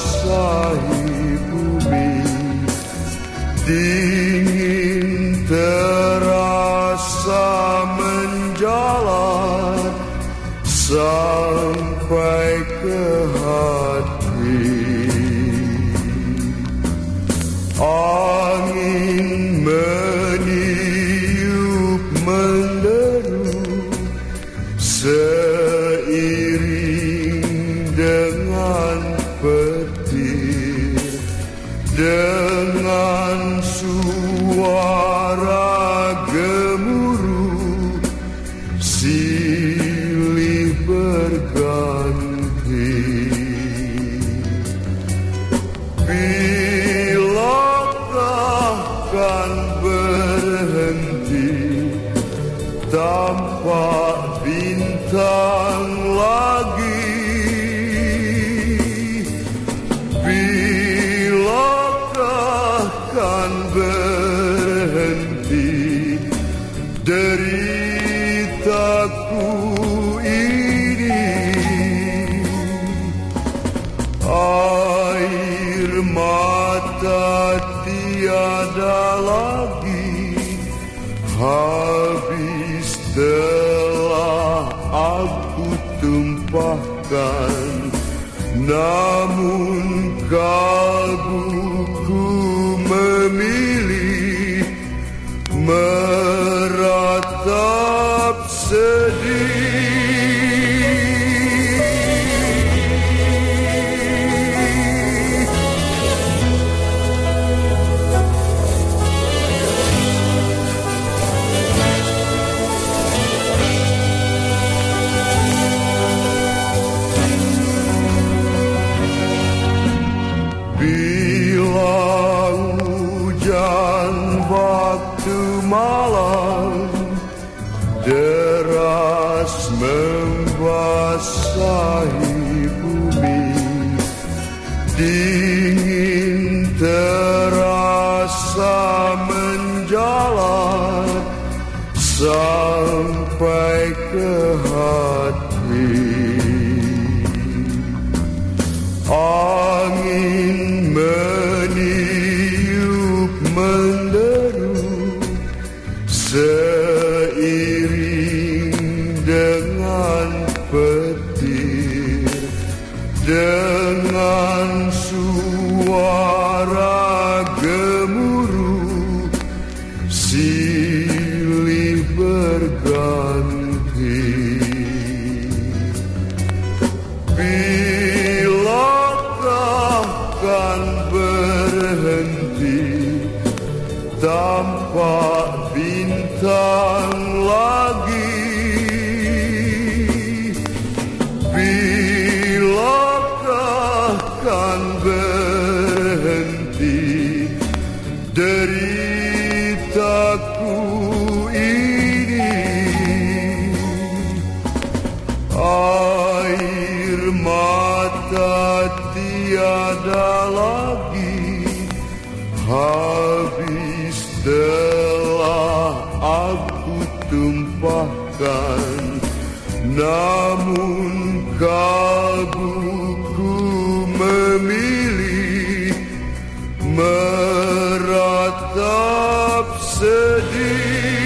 membasahi bumi Dingin terasa menjalar Sampai ke hati Tampak bintang lagi. Bilakah kan berhenti Namun kalbuku memilih Meratap sedih waktu malam Deras membasahi bumi. Dingin terasa menjalar Sampai ke hati. Angin dengan petir. Dengan suara gemuruh Silih berganti. Bilakah kan berhenti Tampak bintang berhenti. Deritaku ini Air mata tiada lagi. Habis telah aku tumpahkan Namun kalbu melody.